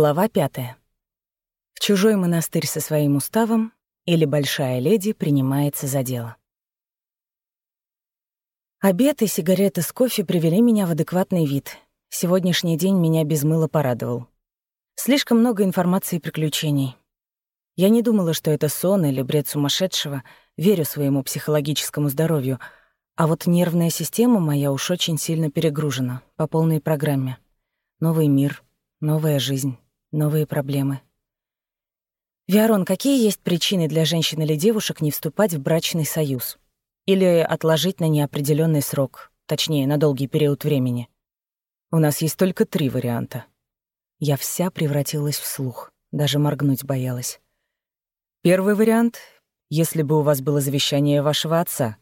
Глава пятая. В чужой монастырь со своим уставом или большая леди принимается за дело. Обед и сигареты с кофе привели меня в адекватный вид. Сегодняшний день меня без мыла порадовал. Слишком много информации и приключений. Я не думала, что это сон или бред сумасшедшего, верю своему психологическому здоровью, а вот нервная система моя уж очень сильно перегружена, по полной программе. Новый мир — Новая жизнь, новые проблемы. Виарон, какие есть причины для женщин или девушек не вступать в брачный союз? Или отложить на неопределенный срок, точнее, на долгий период времени? У нас есть только три варианта. Я вся превратилась в слух, даже моргнуть боялась. Первый вариант — если бы у вас было завещание вашего отца,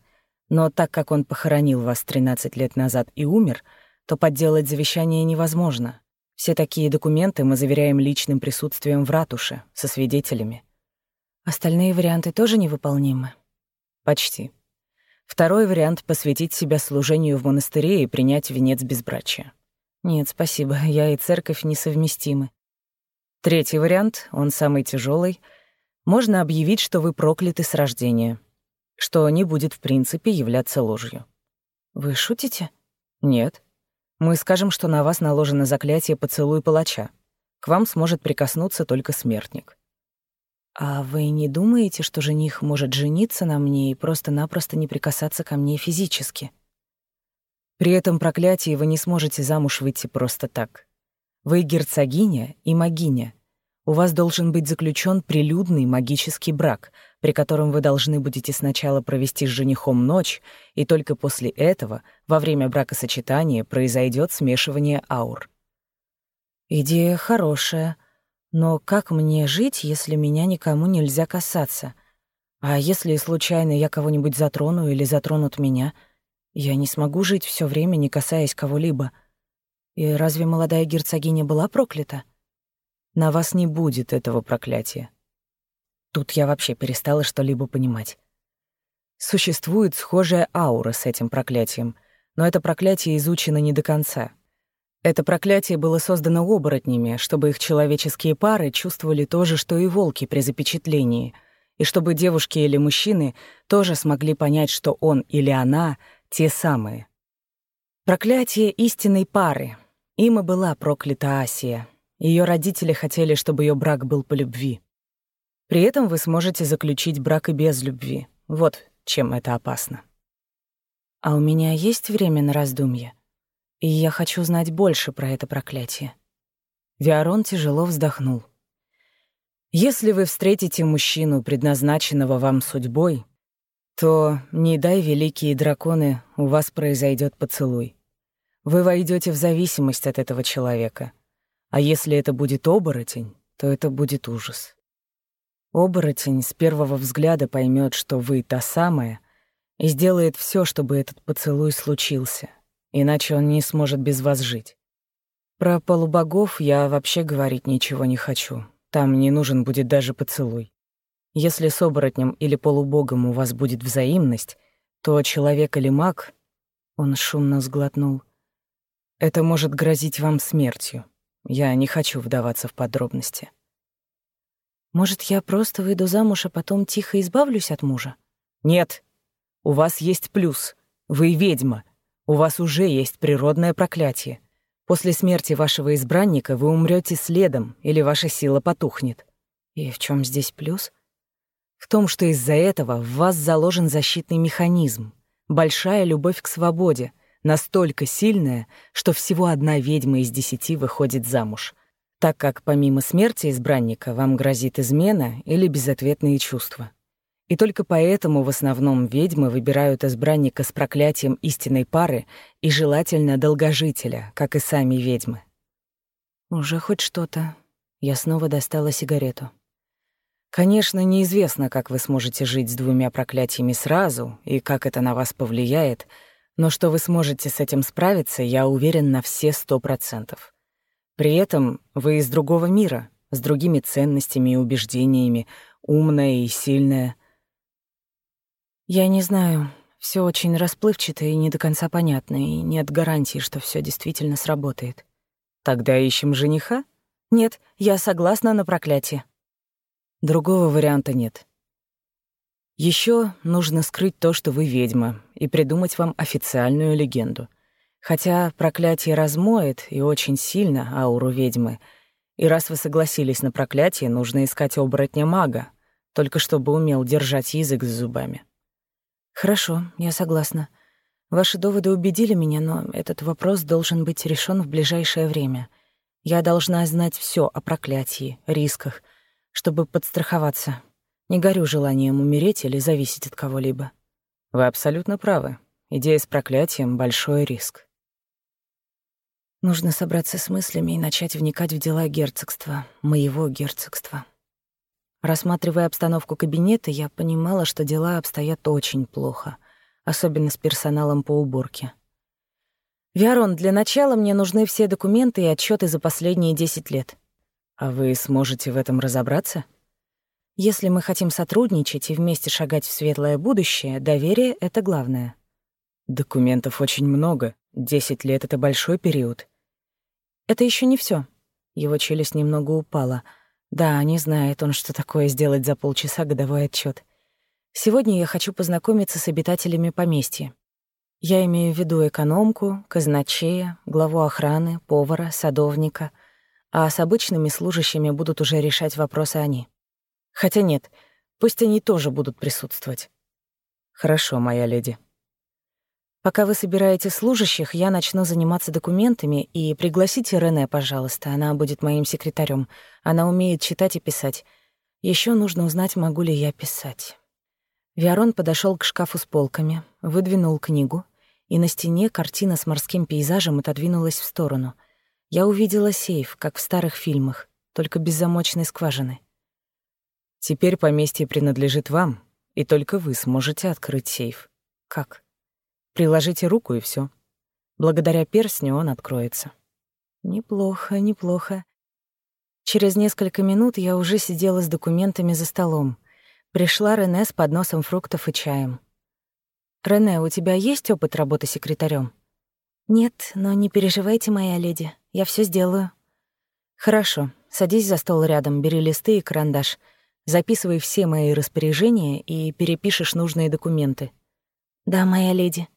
но так как он похоронил вас 13 лет назад и умер, то подделать завещание невозможно, все такие документы мы заверяем личным присутствием в ратуше, со свидетелями. Остальные варианты тоже невыполнимы? Почти. Второй вариант — посвятить себя служению в монастыре и принять венец безбрачия. Нет, спасибо, я и церковь несовместимы. Третий вариант, он самый тяжелый. Можно объявить, что вы прокляты с рождения, что не будет в принципе являться ложью. Вы шутите? Нет. Мы скажем, что на вас наложено заклятие поцелуй палача. К вам сможет прикоснуться только смертник. А вы не думаете, что жених может жениться на мне и просто-напросто не прикасаться ко мне физически? При этом проклятии вы не сможете замуж выйти просто так. Вы герцогиня и магиня, у вас должен быть заключен прилюдный магический брак, при котором вы должны будете сначала провести с женихом ночь, и только после этого, во время бракосочетания, произойдет смешивание аур. Идея хорошая, но как мне жить, если меня никому нельзя касаться? А если случайно я кого-нибудь затрону или затронут меня? Я не смогу жить все время, не касаясь кого-либо. И разве молодая герцогиня была проклята? На вас не будет этого проклятия. Тут я вообще перестала что-либо понимать. Существует схожая аура с этим проклятием, но это проклятие изучено не до конца. Это проклятие было создано оборотнями, чтобы их человеческие пары чувствовали то же, что и волки при запечатлении, и чтобы девушки или мужчины тоже смогли понять, что он или она — те самые. Проклятие истинной пары. Им и была проклята Асия, ее родители хотели, чтобы ее брак был по любви. При этом вы сможете заключить брак и без любви. Вот чем это опасно. А у меня есть время на раздумье, и я хочу знать больше про это проклятие. Виарон тяжело вздохнул. Если вы встретите мужчину, предназначенного вам судьбой, то, не дай великие драконы, у вас произойдет поцелуй. Вы войдете в зависимость от этого человека — а если это будет оборотень, то это будет ужас. Оборотень с первого взгляда поймет, что вы та самая, и сделает все, чтобы этот поцелуй случился, иначе он не сможет без вас жить. Про полубогов я вообще говорить ничего не хочу. Там не нужен будет даже поцелуй. Если с оборотнем или полубогом у вас будет взаимность, то человек или маг, он шумно сглотнул, это может грозить вам смертью. Я не хочу вдаваться в подробности. Может, я просто выйду замуж, а потом тихо избавлюсь от мужа? Нет. У вас есть плюс. Вы ведьма. У вас уже есть природное проклятие. После смерти вашего избранника вы умрете следом, или ваша сила потухнет. И в чем здесь плюс? В том, что из-за этого в вас заложен защитный механизм, большая любовь к свободе — настолько сильная, что всего одна ведьма из десяти выходит замуж, так как помимо смерти избранника вам грозит измена или безответные чувства. И только поэтому в основном ведьмы выбирают избранника с проклятием истинной пары и желательно долгожителя, как и сами ведьмы. Уже хоть что-то. Я снова достала сигарету. Конечно, неизвестно, как вы сможете жить с двумя проклятиями сразу и как это на вас повлияет — но что вы сможете с этим справиться, я уверен на все сто процентов. При этом вы из другого мира, с другими ценностями и убеждениями, умная и сильная. Я не знаю, все очень расплывчато и не до конца понятно, и нет гарантии, что все действительно сработает. Тогда ищем жениха? Нет, я согласна на проклятие. Другого варианта нет. Еще нужно скрыть то, что вы ведьма, и придумать вам официальную легенду. Хотя проклятие размоет и очень сильно ауру ведьмы. И раз вы согласились на проклятие, нужно искать оборотня-мага, только чтобы умел держать язык за зубами. Хорошо, я согласна. Ваши доводы убедили меня, но этот вопрос должен быть решен в ближайшее время. Я должна знать все о проклятии, рисках, чтобы подстраховаться. Не горю желанием умереть или зависеть от кого-либо. Вы абсолютно правы. Идея с проклятием — большой риск. Нужно собраться с мыслями и начать вникать в дела герцогства, моего герцогства. Рассматривая обстановку кабинета, я понимала, что дела обстоят очень плохо, особенно с персоналом по уборке. «Виарон, для начала мне нужны все документы и отчеты за последние 10 лет». «А вы сможете в этом разобраться?» «Если мы хотим сотрудничать и вместе шагать в светлое будущее, доверие — это главное». «Документов очень много. Десять лет — это большой период». «Это еще не все. Его челюсть немного упала — да, не знает он, что такое сделать за полчаса годовой отчет. Сегодня я хочу познакомиться с обитателями поместья. Я имею в виду экономку, казначея, главу охраны, повара, садовника, а с обычными служащими будут уже решать вопросы они. Хотя нет, пусть они тоже будут присутствовать. Хорошо, моя леди. Пока вы собираете служащих, я начну заниматься документами и пригласите Рене, пожалуйста. Она будет моим секретарем. Она умеет читать и писать. Еще нужно узнать, могу ли я писать. Виарон подошел к шкафу с полками, выдвинул книгу, и на стене картина с морским пейзажем отодвинулась в сторону. Я увидела сейф, как в старых фильмах, только без замочной скважины. Теперь поместье принадлежит вам, и только вы сможете открыть сейф. Как? Приложите руку, и все. Благодаря перстню он откроется. Неплохо, неплохо. Через несколько минут я уже сидела с документами за столом. Пришла Рене с подносом фруктов и чаем. «Рене, у тебя есть опыт работы секретарем? «Нет, но не переживайте, моя леди, я все сделаю». «Хорошо, садись за стол рядом, бери листы и карандаш, записывай все мои распоряжения и перепишешь нужные документы». «Да, моя леди»,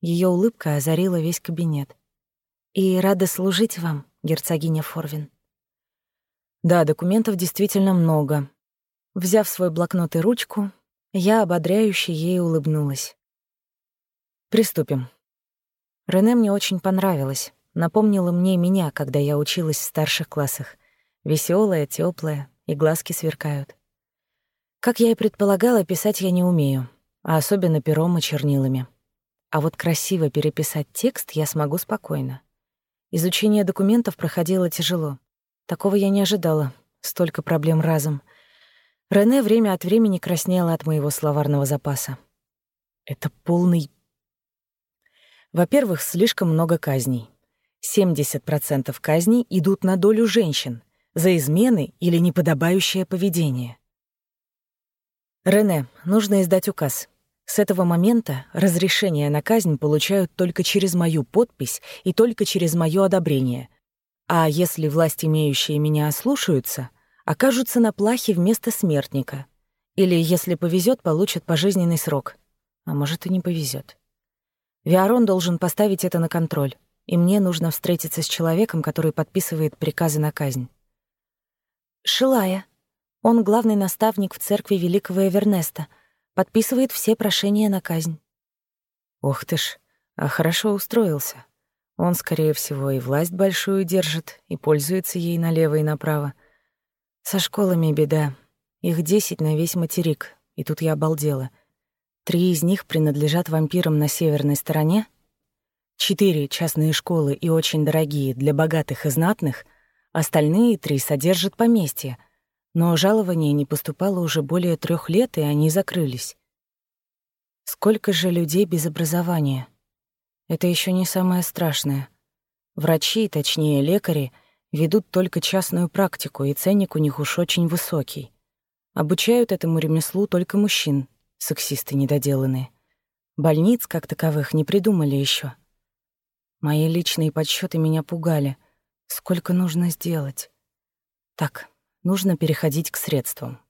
ее улыбка озарила весь кабинет. «И рада служить вам, герцогиня Форвин». Да, документов действительно много. Взяв свой блокнот и ручку, я ободряюще ей улыбнулась. Приступим. Рене мне очень понравилась. Напомнила мне меня, когда я училась в старших классах. Веселая, теплая, и глазки сверкают. Как я и предполагала, писать я не умею, а особенно пером и чернилами. А вот красиво переписать текст я смогу спокойно. Изучение документов проходило тяжело. Такого я не ожидала. Столько проблем разом. Рене время от времени краснела от моего словарного запаса. Это полный... Во-первых, слишком много казней. 70% казней идут на долю женщин за измены или неподобающее поведение. Рене, нужно издать указ. С этого момента разрешение на казнь получают только через мою подпись и только через мое одобрение. А если власть имеющие меня ослушаются, окажутся на плахе вместо смертника. Или, если повезет, получат пожизненный срок. А может, и не повезет. Виарон должен поставить это на контроль, и мне нужно встретиться с человеком, который подписывает приказы на казнь. Шилая. Он главный наставник в церкви Великого Эвернеста — подписывает все прошения на казнь. Ох ты ж, а хорошо устроился. Он, скорее всего, и власть большую держит, и пользуется ей налево и направо. Со школами беда. Их десять на весь материк, и тут я обалдела. Три из них принадлежат вампирам на северной стороне, четыре — частные школы и очень дорогие для богатых и знатных, остальные три содержат поместья — но жалование не поступало уже более трех лет, и они закрылись. Сколько же людей без образования? Это еще не самое страшное. Врачи, точнее лекари, ведут только частную практику, и ценник у них уж очень высокий. Обучают этому ремеслу только мужчин, сексисты недоделанные. Больниц, как таковых, не придумали еще. Мои личные подсчеты меня пугали. Сколько нужно сделать? Так, нужно переходить к средствам.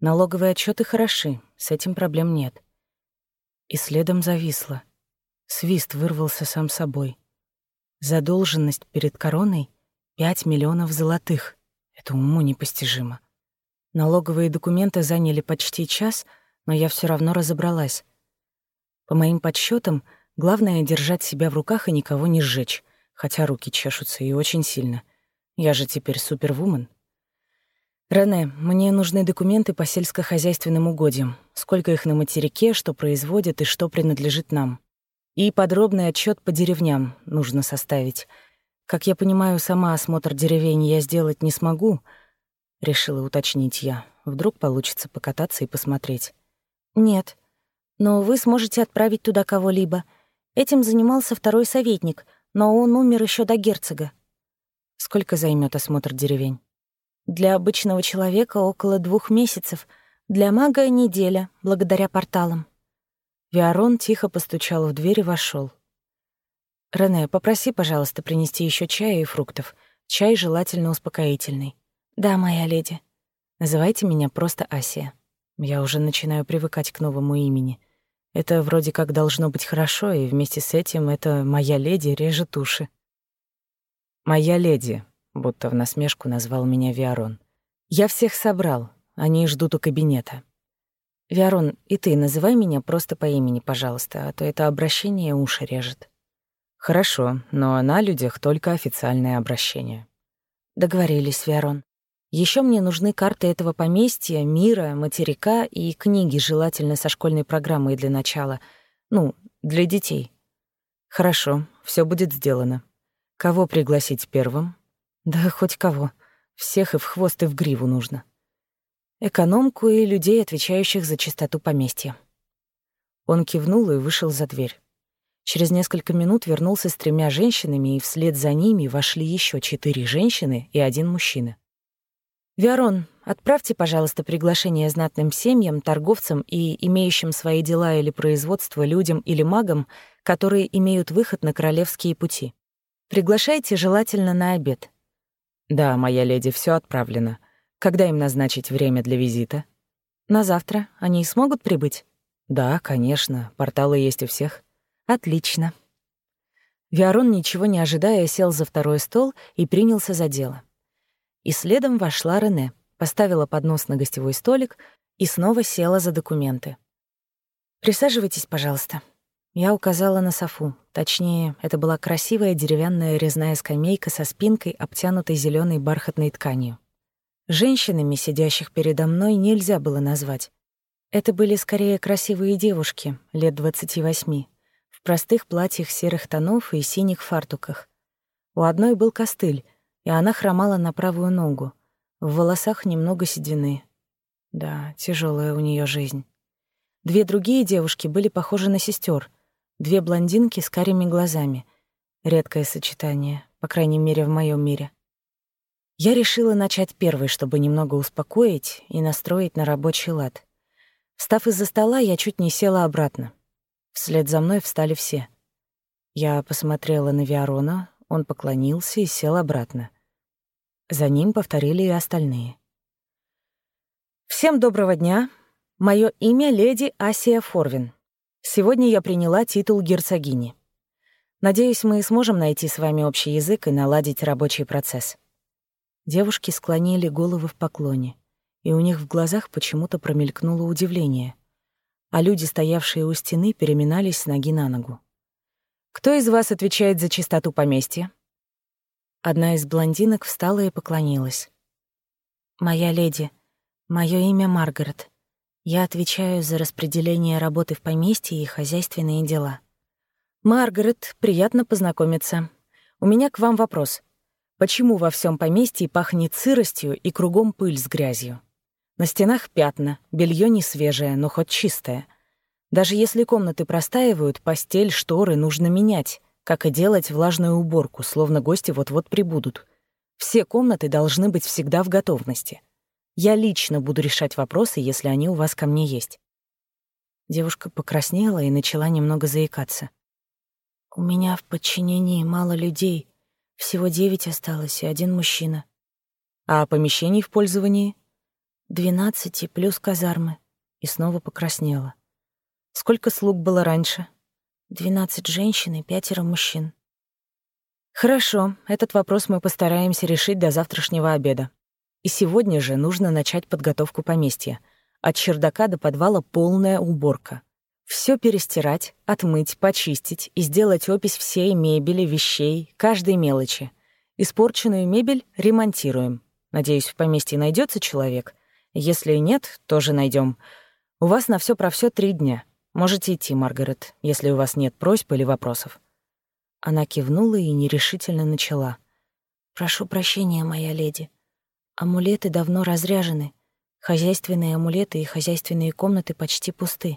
Налоговые отчеты хороши, с этим проблем нет. И следом зависло. Свист вырвался сам собой. Задолженность перед короной — пять миллионов золотых. Это уму непостижимо. Налоговые документы заняли почти час, но я все равно разобралась. По моим подсчетам, главное — держать себя в руках и никого не сжечь, хотя руки чешутся и очень сильно. Я же теперь супервумен. «Рене, мне нужны документы по сельскохозяйственным угодьям. Сколько их на материке, что производят и что принадлежит нам. И подробный отчет по деревням нужно составить. Как я понимаю, сама осмотр деревень я сделать не смогу», — решила уточнить я. Вдруг получится покататься и посмотреть. «Нет. Но вы сможете отправить туда кого-либо. Этим занимался второй советник, но он умер еще до герцога». «Сколько займет осмотр деревень?» Для обычного человека около двух месяцев, для мага — неделя, благодаря порталам. Виарон тихо постучал в дверь и вошел. «Рене, попроси, пожалуйста, принести еще чая и фруктов. Чай желательно успокоительный». «Да, моя леди». «Называйте меня просто Асия. Я уже начинаю привыкать к новому имени. Это вроде как должно быть хорошо, и вместе с этим это «моя леди» режет уши». «Моя леди», будто в насмешку назвал меня Виарон. «Я всех собрал, они ждут у кабинета». «Виарон, и ты называй меня просто по имени, пожалуйста, а то это обращение уши режет». «Хорошо, но на людях только официальное обращение». «Договорились, Виарон. Еще мне нужны карты этого поместья, мира, материка и книги, желательно со школьной программой для начала. Ну, для детей». «Хорошо, все будет сделано. Кого пригласить первым?» Да хоть кого. Всех и в хвост, и в гриву нужно. Экономку и людей, отвечающих за чистоту поместья. Он кивнул и вышел за дверь. Через несколько минут вернулся с тремя женщинами, и вслед за ними вошли еще четыре женщины и один мужчина. «Виарон, отправьте, пожалуйста, приглашение знатным семьям, торговцам и имеющим свои дела или производство людям или магам, которые имеют выход на королевские пути. Приглашайте желательно на обед. «Да, моя леди, все отправлено. Когда им назначить время для визита?» «На завтра. Они смогут прибыть?» «Да, конечно. Порталы есть у всех». «Отлично». Виарон, ничего не ожидая, сел за второй стол и принялся за дело. И следом вошла Рене, поставила поднос на гостевой столик и снова села за документы. «Присаживайтесь, пожалуйста». Я указала на софу. Точнее, это была красивая деревянная резная скамейка со спинкой, обтянутой зеленой бархатной тканью. Женщинами, сидящих передо мной, нельзя было назвать. Это были скорее красивые девушки, лет двадцати восьми, в простых платьях серых тонов и синих фартуках. У одной был костыль, и она хромала на правую ногу. В волосах немного седины. Да, тяжелая у нее жизнь. Две другие девушки были похожи на сестер — Две блондинки с карими глазами. Редкое сочетание, по крайней мере, в моем мире. Я решила начать первой, чтобы немного успокоить и настроить на рабочий лад. Встав из-за стола, я чуть не села обратно. Вслед за мной встали все. Я посмотрела на Виарона, он поклонился и сел обратно. За ним повторили и остальные. «Всем доброго дня. Мое имя леди Асия Форвин. Сегодня я приняла титул герцогини. Надеюсь, мы сможем найти с вами общий язык и наладить рабочий процесс». Девушки склонили головы в поклоне, и у них в глазах почему-то промелькнуло удивление, а люди, стоявшие у стены, переминались с ноги на ногу. «Кто из вас отвечает за чистоту поместья?» Одна из блондинок встала и поклонилась. «Моя леди, мое имя Маргарет. Я отвечаю за распределение работы в поместье и хозяйственные дела. Маргарет, приятно познакомиться. У меня к вам вопрос. Почему во всем поместье пахнет сыростью и кругом пыль с грязью? На стенах пятна, белье не свежее, но хоть чистое. Даже если комнаты простаивают, постель, шторы нужно менять, как и делать влажную уборку, словно гости вот-вот прибудут. Все комнаты должны быть всегда в готовности. Я лично буду решать вопросы, если они у вас ко мне есть». Девушка покраснела и начала немного заикаться. «У меня в подчинении мало людей. Всего девять осталось и один мужчина». А помещений в пользовании? Двенадцати плюс казармы. И снова покраснела. Сколько слуг было раньше? Двенадцать женщин и пятеро мужчин. Хорошо, этот вопрос мы постараемся решить до завтрашнего обеда. И сегодня же нужно начать подготовку поместья. От чердака до подвала полная уборка. Все перестирать, отмыть, почистить и сделать опись всей мебели, вещей, каждой мелочи. Испорченную мебель ремонтируем. Надеюсь, в поместье найдется человек. Если нет, тоже найдем. У вас на все про все три дня. Можете идти, Маргарет, если у вас нет просьб или вопросов. Она кивнула и нерешительно начала. «Прошу прощения, моя леди. Амулеты давно разряжены. Хозяйственные амулеты и хозяйственные комнаты почти пусты.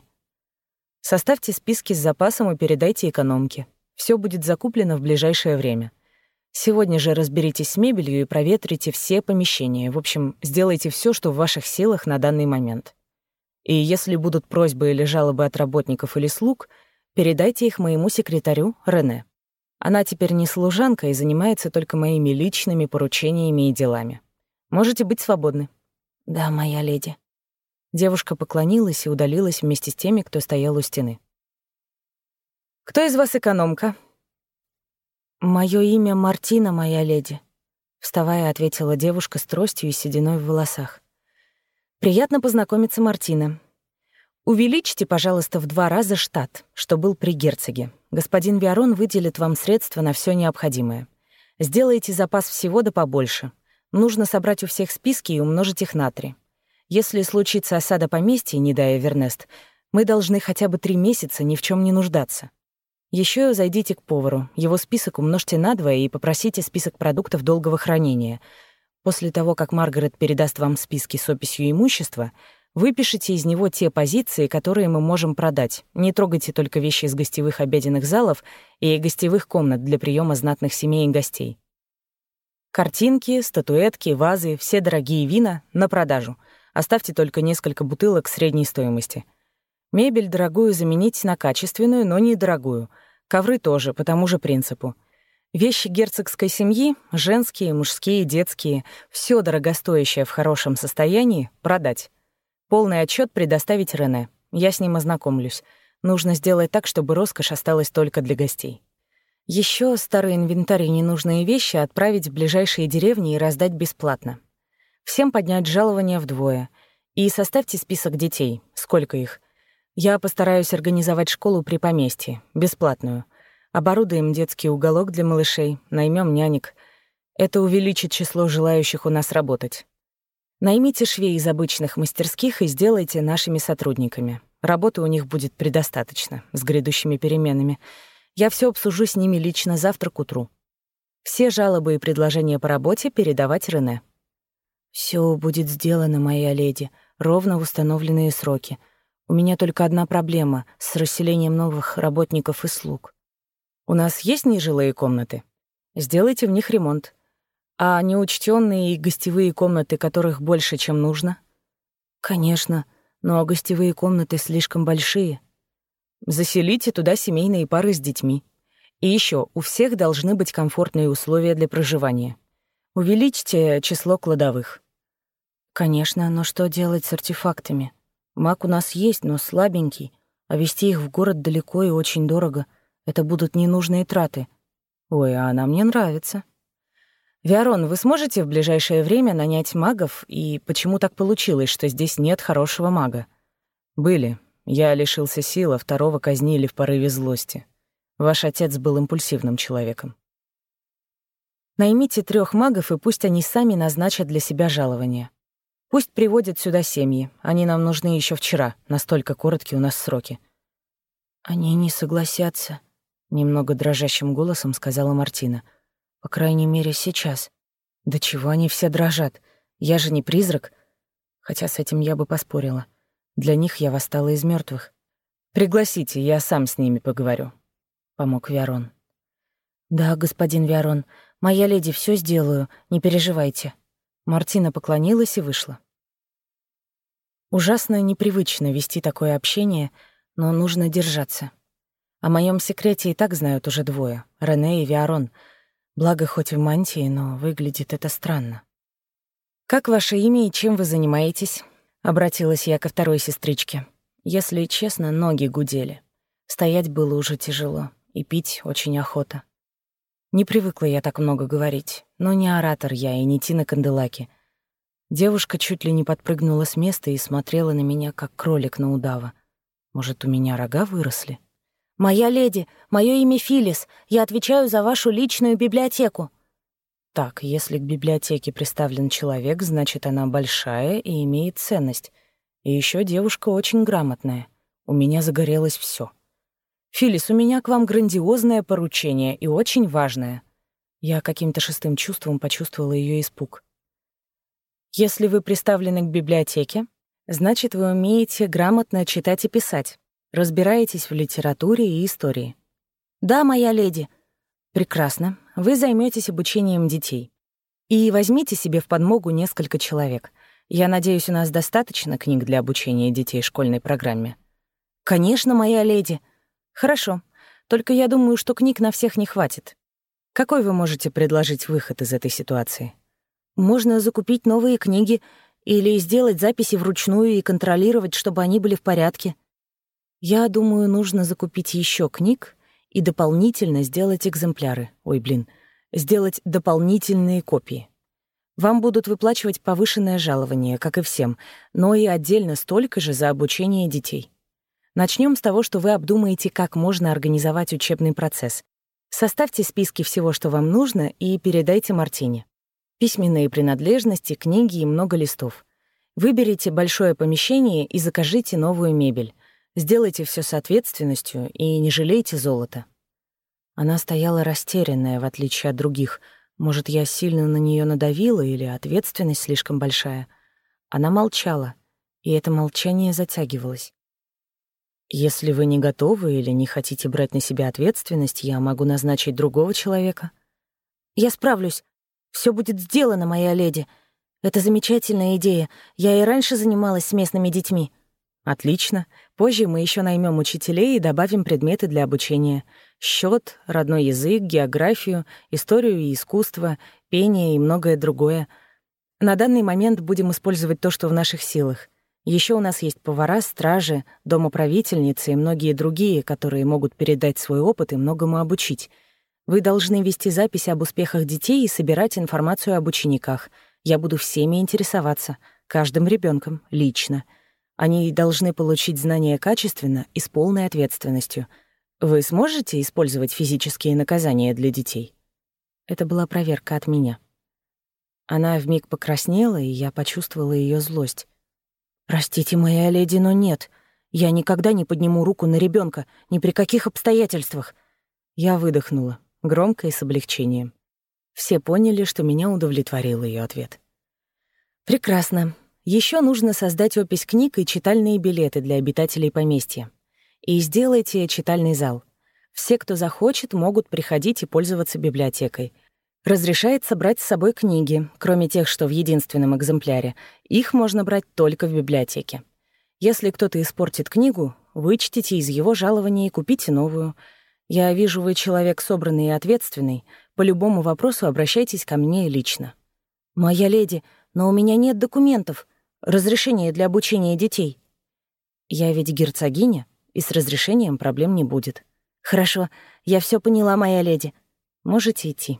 Составьте списки с запасом и передайте экономке. Все будет закуплено в ближайшее время. Сегодня же разберитесь с мебелью и проветрите все помещения. В общем, сделайте все, что в ваших силах на данный момент. И если будут просьбы или жалобы от работников или слуг, передайте их моему секретарю Рене. Она теперь не служанка и занимается только моими личными поручениями и делами. Можете быть свободны». «Да, моя леди». Девушка поклонилась и удалилась вместе с теми, кто стоял у стены. «Кто из вас экономка?» «Моё имя Мартина, моя леди», — вставая, ответила девушка с тростью и сединой в волосах. «Приятно познакомиться, Мартина. Увеличьте, пожалуйста, в два раза штат, что был при герцоге. Господин Виарон выделит вам средства на все необходимое. Сделайте запас всего да побольше. Нужно собрать у всех списки и умножить их на три. Если случится осада поместья, не дай Эвернест, мы должны хотя бы три месяца ни в чем не нуждаться. Еще зайдите к повару, его список умножьте на два и попросите список продуктов долгого хранения. После того, как Маргарет передаст вам списки с описью имущества — Выпишите из него те позиции, которые мы можем продать. Не трогайте только вещи из гостевых обеденных залов и гостевых комнат для приема знатных семей и гостей. Картинки, статуэтки, вазы, все дорогие вина на продажу. Оставьте только несколько бутылок средней стоимости. Мебель дорогую заменить на качественную, но не дорогую. Ковры тоже, по тому же принципу. Вещи герцогской семьи, женские, мужские, детские, все дорогостоящее в хорошем состоянии, продать. Полный отчет предоставить Рене. Я с ним ознакомлюсь. Нужно сделать так, чтобы роскошь осталась только для гостей. Еще старый инвентарь и ненужные вещи отправить в ближайшие деревни и раздать бесплатно. Всем поднять жалование вдвое. И составьте список детей. Сколько их? Я постараюсь организовать школу при поместье, бесплатную. Оборудуем детский уголок для малышей, наймем нянек. Это увеличит число желающих у нас работать. Наймите швей из обычных мастерских и сделайте нашими сотрудниками. Работы у них будет предостаточно, с грядущими переменами. Я все обсужу с ними лично завтра к утру. Все жалобы и предложения по работе передавать Рене. Все будет сделано, моя леди, ровно в установленные сроки. У меня только одна проблема — с расселением новых работников и слуг. У нас есть нежилые комнаты? Сделайте в них ремонт. А неучтенные и гостевые комнаты, которых больше, чем нужно? Конечно, но гостевые комнаты слишком большие. Заселите туда семейные пары с детьми. И еще у всех должны быть комфортные условия для проживания. Увеличьте число кладовых. Конечно, но что делать с артефактами? Маг у нас есть, но слабенький, а везти их в город далеко и очень дорого. Это будут ненужные траты. Ой, а она мне нравится. «Виарон, вы сможете в ближайшее время нанять магов, и почему так получилось, что здесь нет хорошего мага?» «Были. Я лишился сил, а второго казнили в порыве злости. Ваш отец был импульсивным человеком». «Наймите трех магов, и пусть они сами назначат для себя жалование. Пусть приводят сюда семьи. Они нам нужны еще вчера, настолько короткие у нас сроки». «Они не согласятся», — немного дрожащим голосом сказала Мартина. — по крайней мере, сейчас. Да чего они все дрожат? Я же не призрак. Хотя с этим я бы поспорила. Для них я восстала из мертвых. Пригласите, я сам с ними поговорю. Помог Виарон. Да, господин Виарон, моя леди, все сделаю, не переживайте. Мартина поклонилась и вышла. Ужасно непривычно вести такое общение, но нужно держаться. О моем секрете и так знают уже двое — Рене и Виарон — Благо, хоть в мантии, но выглядит это странно. «Как ваше имя и чем вы занимаетесь?» — обратилась я ко второй сестричке. Если честно, ноги гудели. Стоять было уже тяжело, и пить очень охота. Не привыкла я так много говорить, но не оратор я и не Тина Канделаки. Девушка чуть ли не подпрыгнула с места и смотрела на меня, как кролик на удава. Может, у меня рога выросли? «Моя леди, мое имя Филис. Я отвечаю за вашу личную библиотеку», так, если к библиотеке приставлен человек, значит, она большая и имеет ценность. И еще девушка очень грамотная. У меня загорелось все. «Филис, у меня к вам грандиозное поручение и очень важное». Я каким-то шестым чувством почувствовала ее испуг. «Если вы приставлены к библиотеке, значит, вы умеете грамотно читать и писать, разбираетесь в литературе и истории». «Да, моя леди», Прекрасно. Вы займетесь обучением детей. И возьмите себе в подмогу несколько человек. Я надеюсь, у нас достаточно книг для обучения детей школьной программе. Конечно, моя леди. Хорошо. Только я думаю, что книг на всех не хватит. Какой вы можете предложить выход из этой ситуации? Можно закупить новые книги или сделать записи вручную и контролировать, чтобы они были в порядке. Я думаю, нужно закупить еще книг и дополнительно сделать экземпляры. Ой, блин, сделать дополнительные копии. Вам будут выплачивать повышенное жалование, как и всем, но и отдельно столько же за обучение детей. Начнем с того, что вы обдумаете, как можно организовать учебный процесс. Составьте списки всего, что вам нужно, и передайте Мартине. Письменные принадлежности, книги и много листов. Выберите большое помещение и закажите новую мебель. Сделайте все с ответственностью и не жалейте золота». Она стояла растерянная, в отличие от других. Может, я сильно на нее надавила или ответственность слишком большая. Она молчала, и это молчание затягивалось. «Если вы не готовы или не хотите брать на себя ответственность, я могу назначить другого человека». «Я справлюсь. Все будет сделано, моя леди. Это замечательная идея. Я и раньше занималась с местными детьми». Отлично. Позже мы еще наймем учителей и добавим предметы для обучения. Счет, родной язык, географию, историю и искусство, пение и многое другое. На данный момент будем использовать то, что в наших силах. Еще у нас есть повара, стражи, домоправительницы и многие другие, которые могут передать свой опыт и многому обучить. Вы должны вести записи об успехах детей и собирать информацию об учениках. Я буду всеми интересоваться, каждым ребенком лично — они должны получить знания качественно и с полной ответственностью. Вы сможете использовать физические наказания для детей? Это была проверка от меня. Она вмиг покраснела, и я почувствовала ее злость. «Простите, моя леди, но нет. Я никогда не подниму руку на ребенка, ни при каких обстоятельствах». Я выдохнула, громко и с облегчением. Все поняли, что меня удовлетворил ее ответ. «Прекрасно. Еще нужно создать опись книг и читальные билеты для обитателей поместья. И сделайте читальный зал. Все, кто захочет, могут приходить и пользоваться библиотекой. Разрешается брать с собой книги, кроме тех, что в единственном экземпляре. Их можно брать только в библиотеке. Если кто-то испортит книгу, вычтите из его жалования и купите новую. Я вижу, вы человек собранный и ответственный. По любому вопросу обращайтесь ко мне лично. «Моя леди, но у меня нет документов разрешение для обучения детей. Я ведь герцогиня, и с разрешением проблем не будет. Хорошо, я все поняла, моя леди. Можете идти.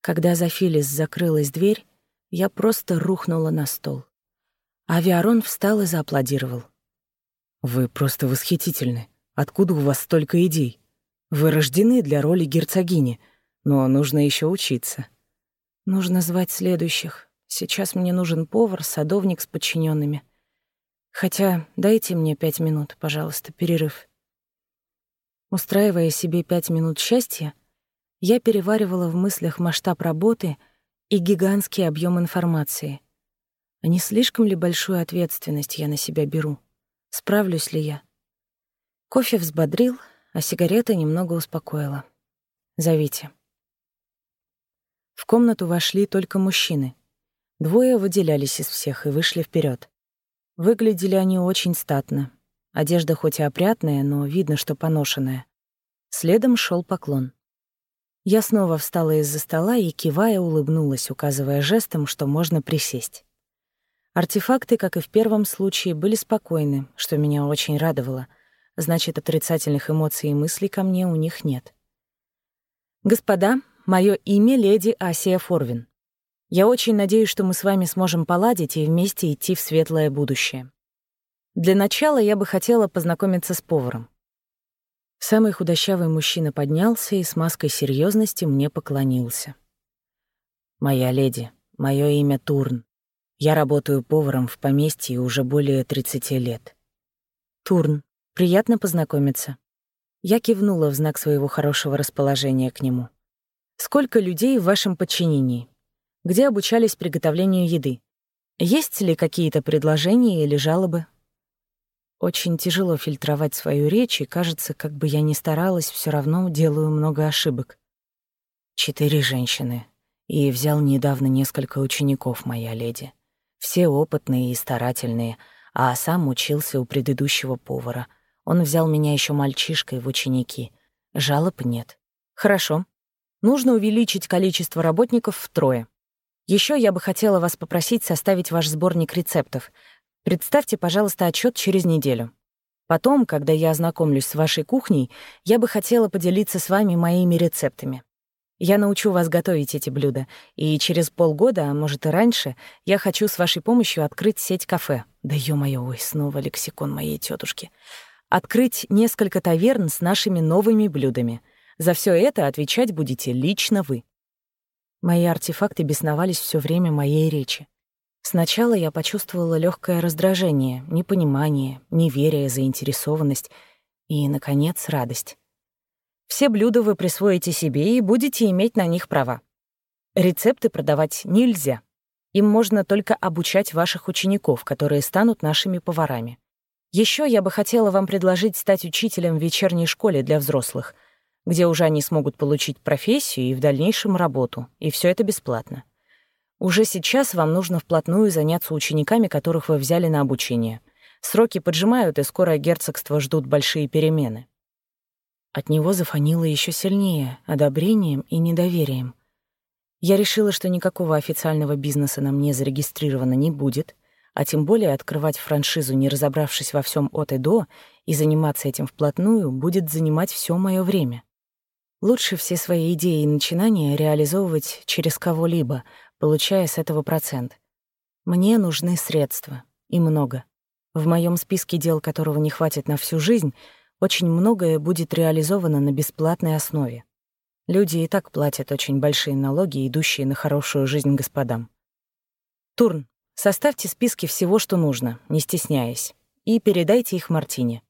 Когда за Филис закрылась дверь, я просто рухнула на стол. Авиарон встал и зааплодировал. «Вы просто восхитительны. Откуда у вас столько идей? Вы рождены для роли герцогини, но нужно еще учиться. Нужно звать следующих. Сейчас мне нужен повар, садовник с подчиненными. Хотя дайте мне пять минут, пожалуйста, перерыв. Устраивая себе пять минут счастья, я переваривала в мыслях масштаб работы и гигантский объем информации. А не слишком ли большую ответственность я на себя беру? Справлюсь ли я? Кофе взбодрил, а сигарета немного успокоила. «Зовите». В комнату вошли только мужчины — Двое выделялись из всех и вышли вперед. Выглядели они очень статно. Одежда хоть и опрятная, но видно, что поношенная. Следом шел поклон. Я снова встала из-за стола и, кивая, улыбнулась, указывая жестом, что можно присесть. Артефакты, как и в первом случае, были спокойны, что меня очень радовало. Значит, отрицательных эмоций и мыслей ко мне у них нет. «Господа, мое имя леди Асия Форвин. Я очень надеюсь, что мы с вами сможем поладить и вместе идти в светлое будущее. Для начала я бы хотела познакомиться с поваром. Самый худощавый мужчина поднялся и с маской серьезности мне поклонился. «Моя леди, мое имя Турн. Я работаю поваром в поместье уже более 30 лет». «Турн, приятно познакомиться». Я кивнула в знак своего хорошего расположения к нему. «Сколько людей в вашем подчинении? Где обучались приготовлению еды? Есть ли какие-то предложения или жалобы?» Очень тяжело фильтровать свою речь, и кажется, как бы я ни старалась, все равно делаю много ошибок. Четыре женщины. И взял недавно несколько учеников, моя леди. Все опытные и старательные, а сам учился у предыдущего повара. Он взял меня еще мальчишкой в ученики. Жалоб нет. Хорошо. Нужно увеличить количество работников втрое. Еще я бы хотела вас попросить составить ваш сборник рецептов — Представьте, пожалуйста, отчет через неделю. Потом, когда я ознакомлюсь с вашей кухней, я бы хотела поделиться с вами моими рецептами. Я научу вас готовить эти блюда, и через полгода, а может и раньше, я хочу с вашей помощью открыть сеть кафе. Да ё-моё, ой, снова лексикон моей тетушки. Открыть несколько таверн с нашими новыми блюдами. За все это отвечать будете лично вы. Мои артефакты бесновались все время моей речи. Сначала я почувствовала легкое раздражение, непонимание, неверие, заинтересованность и, наконец, радость. Все блюда вы присвоите себе и будете иметь на них права. Рецепты продавать нельзя. Им можно только обучать ваших учеников, которые станут нашими поварами. Еще я бы хотела вам предложить стать учителем в вечерней школе для взрослых, где уже они смогут получить профессию и в дальнейшем работу, и все это бесплатно. Уже сейчас вам нужно вплотную заняться учениками, которых вы взяли на обучение. Сроки поджимают, и скоро герцогство ждут большие перемены. От него зафонило еще сильнее, одобрением и недоверием. Я решила, что никакого официального бизнеса на мне зарегистрировано не будет, а тем более открывать франшизу, не разобравшись во всем от и до, и заниматься этим вплотную, будет занимать все мое время. Лучше все свои идеи и начинания реализовывать через кого-либо, получая с этого процент. Мне нужны средства. И много. В моем списке дел, которого не хватит на всю жизнь, очень многое будет реализовано на бесплатной основе. Люди и так платят очень большие налоги, идущие на хорошую жизнь господам. Турн, составьте списки всего, что нужно, не стесняясь, и передайте их Мартине.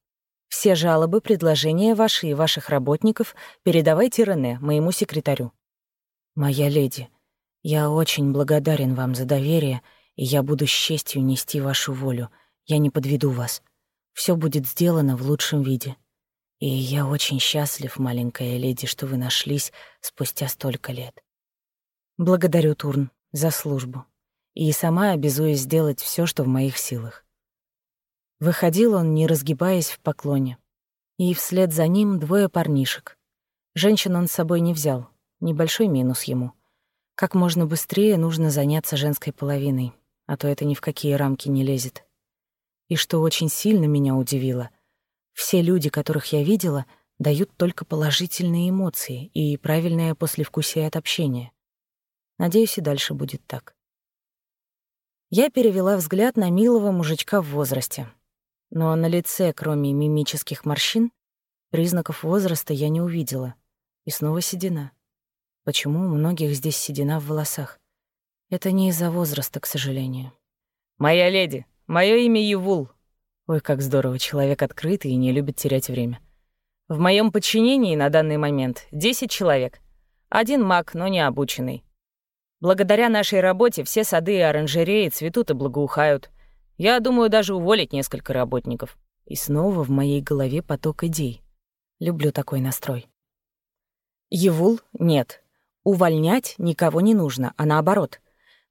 Все жалобы, предложения ваши и ваших работников передавайте Рене, моему секретарю. Моя леди, я очень благодарен вам за доверие, и я буду с честью нести вашу волю. Я не подведу вас. Все будет сделано в лучшем виде. И я очень счастлив, маленькая леди, что вы нашлись спустя столько лет. Благодарю, Турн, за службу. И сама обязуюсь сделать все, что в моих силах. Выходил он, не разгибаясь в поклоне. И вслед за ним двое парнишек. Женщин он с собой не взял. Небольшой минус ему. Как можно быстрее нужно заняться женской половиной, а то это ни в какие рамки не лезет. И что очень сильно меня удивило, все люди, которых я видела, дают только положительные эмоции и правильное послевкусие от общения. Надеюсь, и дальше будет так. Я перевела взгляд на милого мужичка в возрасте. Но на лице, кроме мимических морщин, признаков возраста я не увидела. И снова седина. Почему у многих здесь седина в волосах? Это не из-за возраста, к сожалению. «Моя леди, мое имя Евул». Ой, как здорово, человек открытый и не любит терять время. В моем подчинении на данный момент 10 человек. Один маг, но не обученный. Благодаря нашей работе все сады и оранжереи цветут и благоухают. Я думаю даже уволить несколько работников. И снова в моей голове поток идей. Люблю такой настрой. Евул — нет. Увольнять никого не нужно, а наоборот.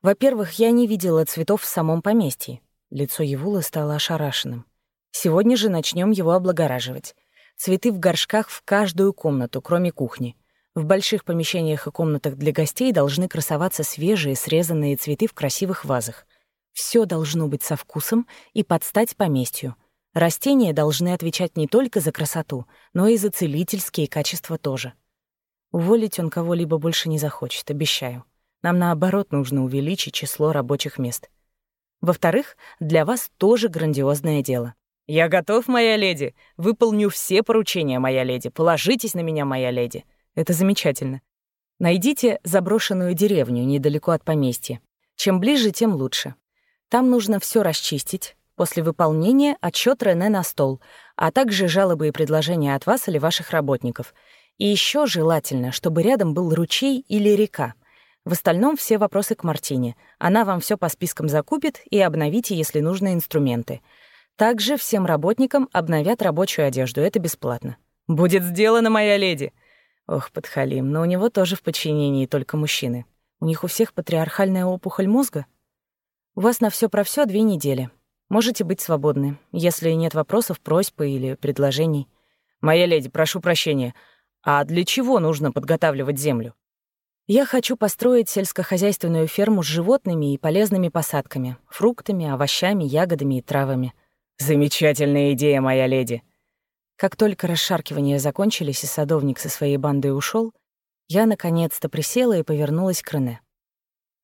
Во-первых, я не видела цветов в самом поместье. Лицо Евула стало ошарашенным. Сегодня же начнем его облагораживать. Цветы в горшках в каждую комнату, кроме кухни. В больших помещениях и комнатах для гостей должны красоваться свежие срезанные цветы в красивых вазах. Все должно быть со вкусом и под стать поместью. Растения должны отвечать не только за красоту, но и за целительские качества тоже. Уволить он кого-либо больше не захочет, обещаю. Нам, наоборот, нужно увеличить число рабочих мест. Во-вторых, для вас тоже грандиозное дело. «Я готов, моя леди. Выполню все поручения, моя леди. Положитесь на меня, моя леди». Это замечательно. Найдите заброшенную деревню недалеко от поместья. Чем ближе, тем лучше. Там нужно все расчистить. После выполнения отчет Рене на стол, а также жалобы и предложения от вас или ваших работников. И еще желательно, чтобы рядом был ручей или река. В остальном все вопросы к Мартине. Она вам все по спискам закупит и обновите, если нужны инструменты. Также всем работникам обновят рабочую одежду, это бесплатно. «Будет сделано, моя леди!» Ох, подхалим, но у него тоже в подчинении только мужчины. У них у всех патриархальная опухоль мозга. У вас на все про все две недели. Можете быть свободны, если нет вопросов, просьб или предложений. Моя леди, прошу прощения, а для чего нужно подготавливать землю? Я хочу построить сельскохозяйственную ферму с животными и полезными посадками, фруктами, овощами, ягодами и травами — Замечательная идея, моя леди. Как только расшаркивания закончились и садовник со своей бандой ушел, я наконец-то присела и повернулась к Рене.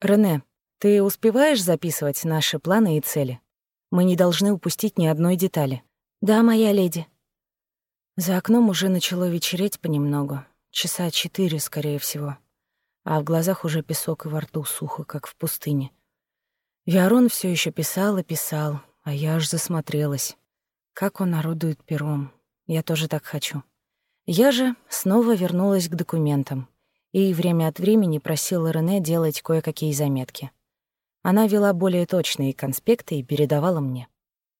«Рене, ты успеваешь записывать наши планы и цели? Мы не должны упустить ни одной детали». «Да, моя леди». За окном уже начало вечереть понемногу, часа четыре, скорее всего, а в глазах уже песок и во рту сухо, как в пустыне. Виарон все еще писал и писал, а я аж засмотрелась. Как он орудует пером. Я тоже так хочу. Я же снова вернулась к документам и время от времени просила Рене делать кое-какие заметки. Она вела более точные конспекты и передавала мне.